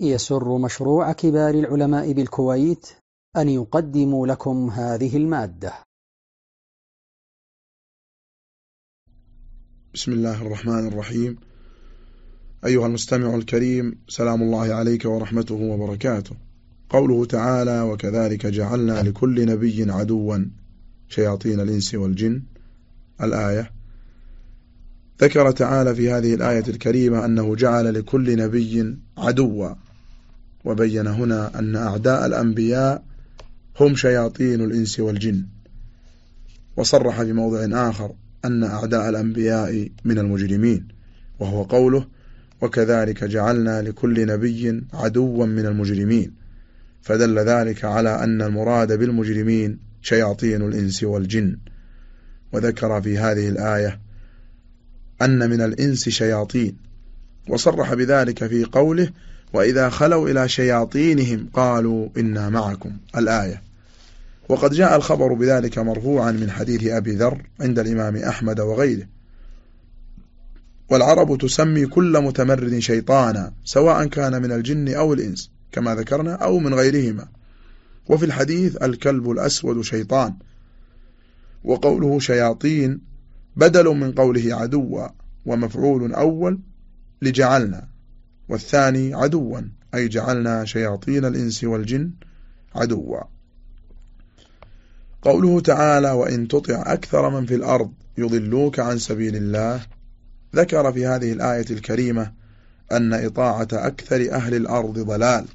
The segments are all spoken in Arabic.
يسر مشروع كبار العلماء بالكويت أن يقدم لكم هذه المادة. بسم الله الرحمن الرحيم. أيها المستمع الكريم سلام الله عليك ورحمته وبركاته. قوله تعالى وكذلك جعلنا لكل نبي عدوا شياطين الإنس والجن. الآية ذكر تعالى في هذه الآية الكريمة أنه جعل لكل نبي عدوا. وبين هنا أن أعداء الأنبياء هم شياطين الإنس والجن. وصرح في موضع آخر أن أعداء الأنبياء من المجرمين وهو قوله وكذلك جعلنا لكل نبي عدوا من المجرمين فدل ذلك على أن المراد بالمجرمين شياطين الإنس والجن. وذكر في هذه الآية أن من الإنس شياطين. وصرح بذلك في قوله وإذا خلوا إلى شياطينهم قالوا إنا معكم. الآية. وقد جاء الخبر بذلك مرفوعا من حديث أبي ذر عند الإمام أحمد وغيره. والعرب تسمي كل متمرد شيطانا سواء كان من الجن أو الإنس كما ذكرنا أو من غيرهما. وفي الحديث الكلب الأسود شيطان. وقوله شياطين بدل من قوله عدوا ومفعول أول لجعلنا. والثاني عدوا أي جعلنا شياطين الإنس والجن عدوا. قوله تعالى وإن تطع أكثر من في الأرض يضلوك عن سبيل الله ذكر في هذه الآية الكريمة أن إطاعة أكثر أهل الأرض ضلال.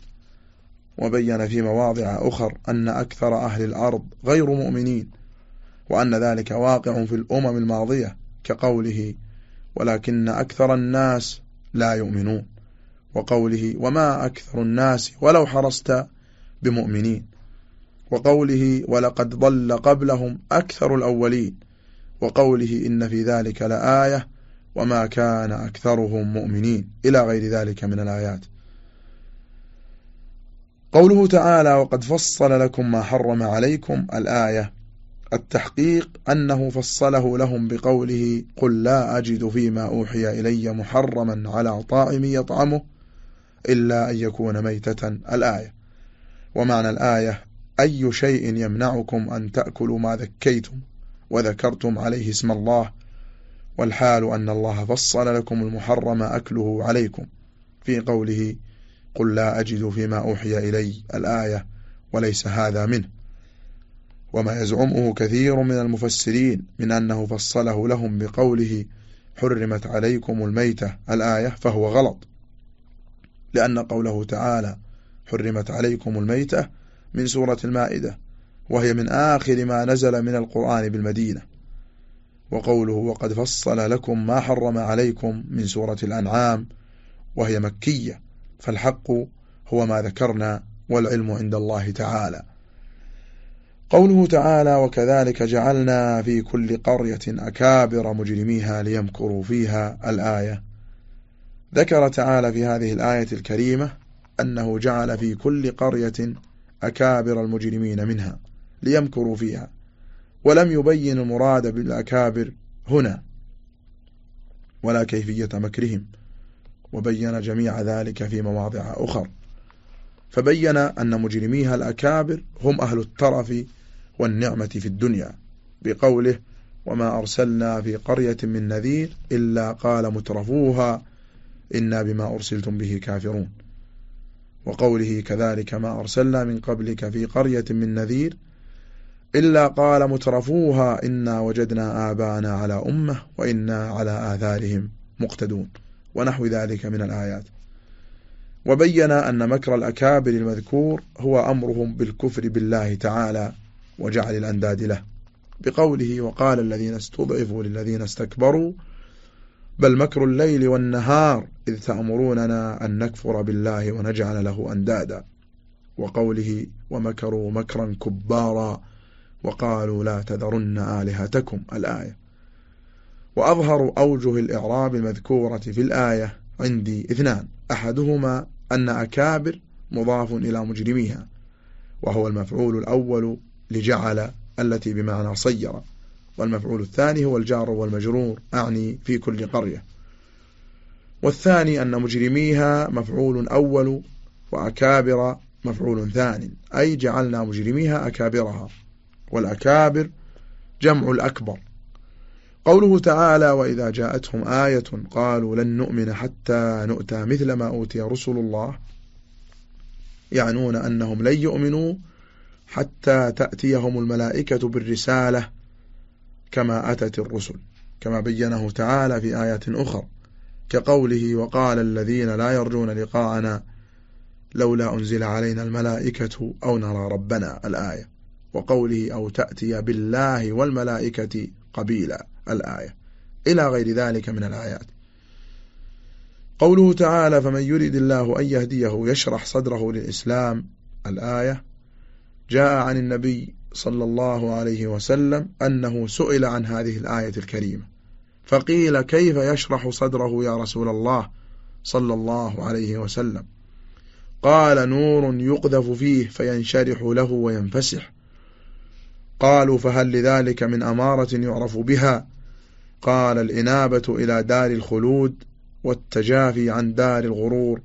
وبين في مواضع أخر أن أكثر أهل الأرض غير مؤمنين وأن ذلك واقع في الأمم الماضية كقوله ولكن أكثر الناس لا يؤمنون وقوله وما أكثر الناس ولو حرصت بمؤمنين. وقوله ولقد ضل قبلهم أكثر الأولين. وقوله إن في ذلك لآية وما كان أكثرهم مؤمنين. إلى غير ذلك من الآيات. قوله تعالى وقد فصل لكم ما حرم عليكم الآية. التحقيق أنه فصله لهم بقوله قل لا أجد فيما أوحي إلي محرما على طائم يطعمه. إلا أن يكون ميتة. الآية. ومعنى الآية أي شيء يمنعكم أن تأكلوا ما ذكيتم وذكرتم عليه اسم الله والحال أن الله فصل لكم المحرم أكله عليكم. في قوله قل لا أجد فيما أوحي إلي. الآية وليس هذا منه. وما يزعمه كثير من المفسرين من أنه فصله لهم بقوله حرمت عليكم الميتة. الآية فهو غلط. لأن قوله تعالى حرمت عليكم الميتة من سورة المائدة وهي من آخر ما نزل من القرآن بالمدينة. وقوله وقد فصل لكم ما حرم عليكم من سورة الأنعام وهي مكية فالحق هو ما ذكرنا والعلم عند الله تعالى. قوله تعالى وكذلك جعلنا في كل قرية أكابر مجرميها ليمكروا فيها الآية. ذكر تعالى في هذه الآية الكريمة أنه جعل في كل قرية أكابر المجرمين منها ليمكروا فيها ولم يبين المراد بالأكابر هنا ولا كيفية مكرهم وبين جميع ذلك في مواضع أخر. فبين أن مجرميها الأكابر هم أهل الترف والنعمة في الدنيا بقوله وما أرسلنا في قرية من نذير إلا قال مترفوها إنا بما أرسلتم به كافرون. وقوله كذلك ما أرسلنا من قبلك في قرية من نذير إلا قال مترفوها إنا وجدنا آبانا على أمة وإنا على آثارهم مقتدون. ونحو ذلك من الآيات. وبين أن مكر الأكابر المذكور هو أمرهم بالكفر بالله تعالى وجعل الأنداد له. بقوله وقال الذين استضعفوا للذين استكبروا بل مكر الليل والنهار إذ تأمروننا أن نكفر بالله ونجعل له أندادا. وقوله ومكروا مكرا كبارا وقالوا لا تذرن آلهتكم الآية. وأظهر أوجه الإعراب المذكورة في الآية عندي إثنان أحدهما أن أكابر مضاف إلى مجرميها وهو المفعول الأول لجعل التي بمعنى صير والمفعول الثاني هو الجار والمجرور أعني في كل قرية. والثاني أن مجرميها مفعول أول وأكابر مفعول ثان أي جعلنا مجرميها أكابرها والأكابر جمع الأكبر. قوله تعالى وإذا جاءتهم آية قالوا لن نؤمن حتى نؤتى مثل ما أوتي رسل الله يعنون أنهم لن يؤمنوا حتى تأتيهم الملائكة بالرسالة كما أتت الرسل كما بينه تعالى في آيات أخرى كقوله وقال الذين لا يرجون لقاءنا لولا أنزل علينا الملائكة أو نرى ربنا الآية وقوله أو تأتي بالله والملائكة قبيلا الآية إلى غير ذلك من الآيات. قوله تعالى فمن يريد الله أن يهديه يشرح صدره للإسلام الآية جاء عن النبي صلى الله عليه وسلم أنه سئل عن هذه الآية الكريمة. فقيل كيف يشرح صدره يا رسول الله صلى الله عليه وسلم؟ قال نور يقذف فيه فينشرح له وينفسح. قالوا فهل لذلك من أمارة يعرف بها؟ قال الإنابة إلى دار الخلود والتجافي عن دار الغرور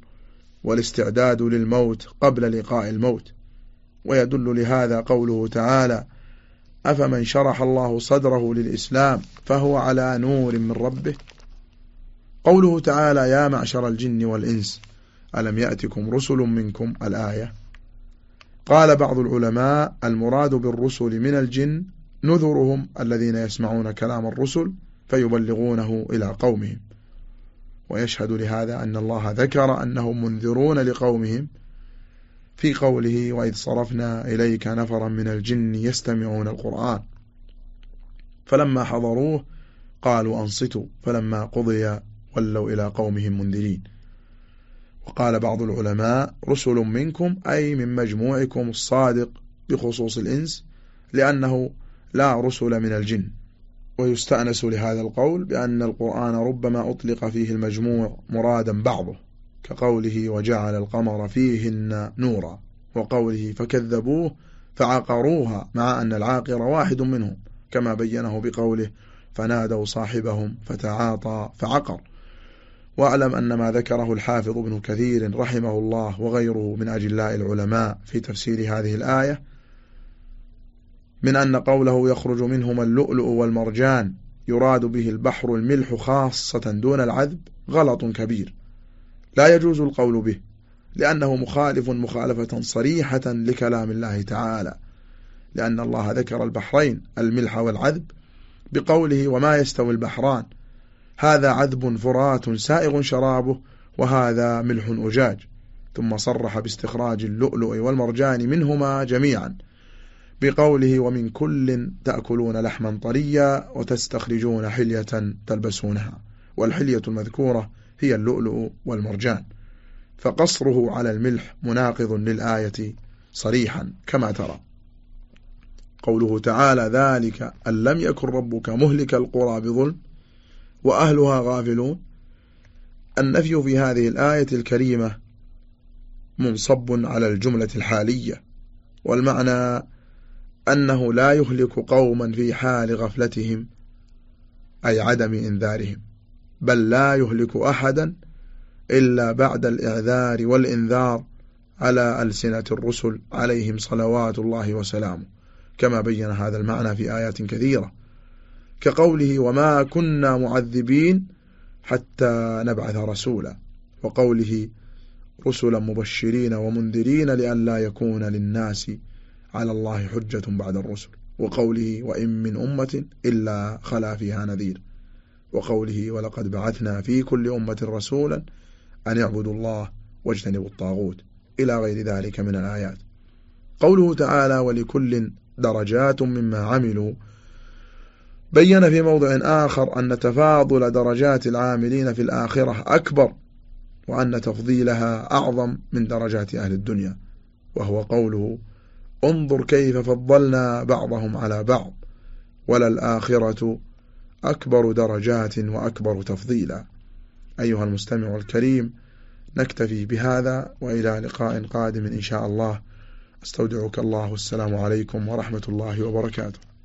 والاستعداد للموت قبل لقاء الموت. ويدل لهذا قوله تعالى أفمن شرح الله صدره للإسلام فهو على نور من ربه؟ قوله تعالى يا معشر الجن والإنس ألم يأتكم رسل منكم؟ الآية. قال بعض العلماء المراد بالرسل من الجن نذرهم الذين يسمعون كلام الرسل فيبلغونه إلى قومهم. ويشهد لهذا أن الله ذكر أنهم منذرون لقومهم في قوله وإذ صرفنا إليك نفرا من الجن يستمعون القرآن. فلما حضروه قالوا أنصتوا. فلما قضي ولوا إلى قومهم منذرين. وقال بعض العلماء رسل منكم أي من مجموعكم الصادق بخصوص الإنس لأنه لا رسل من الجن. ويستأنس لهذا القول بأن القرآن ربما أطلق فيه المجموع مرادا بعضه. كقوله وجعل القمر فيهن نورا وقوله فكذبوه فعقروها مع أن العاقر واحد منهم كما بينه بقوله فنادوا صاحبهم فتعاطى فعقر. واعلم أن ما ذكره الحافظ ابن كثير رحمه الله وغيره من أجلاء العلماء في تفسير هذه الآية من أن قوله يخرج منهما اللؤلؤ والمرجان يراد به البحر الملح خاصة دون العذب غلط كبير. لا يجوز القول به لأنه مخالف مخالفة صريحة لكلام الله تعالى. لأن الله ذكر البحرين الملح والعذب بقوله وما يستوي البحران. هذا عذب فرات سائغ شرابه وهذا ملح أجاج. ثم صرح باستخراج اللؤلؤ والمرجان منهما جميعا بقوله ومن كل تأكلون لحما طريا وتستخرجون حلية تلبسونها. والحلية المذكورة هي اللؤلؤ والمرجان. فقصره على الملح مناقض للآية صريحا كما ترى. قوله تعالى ذلك أن لم يكن ربك مهلك القرى بظلم وأهلها غافلون النفي في هذه الآية الكريمة منصب على الجملة الحالية والمعنى أنه لا يهلك قوما في حال غفلتهم أي عدم إنذارهم. بل لا يهلك أحدا إلا بعد الإعذار والإنذار على ألسنة الرسل عليهم صلوات الله وسلامه. كما بين هذا المعنى في آيات كثيرة كقوله وما كنا معذبين حتى نبعث رسولا وقوله رسلا مبشرين ومنذرين لئلا يكون للناس على الله حجة بعد الرسل وقوله وإن من أمة إلا خلا فيها نذير. وقوله ولقد بعثنا في كل أمة رسولا أن يعبدوا الله واجتنبوا الطاغوت. إلى غير ذلك من الآيات. قوله تعالى ولكل درجات مما عملوا. بين في موضع آخر أن تفاضل درجات العاملين في الآخرة أكبر وأن تفضيلها أعظم من درجات أهل الدنيا. وهو قوله انظر كيف فضلنا بعضهم على بعض. وللآخرة أكبر درجات وأكبر تفضيلا. أيها المستمع الكريم نكتفي بهذا وإلى لقاء قادم إن شاء الله. أستودعك الله. السلام عليكم ورحمة الله وبركاته.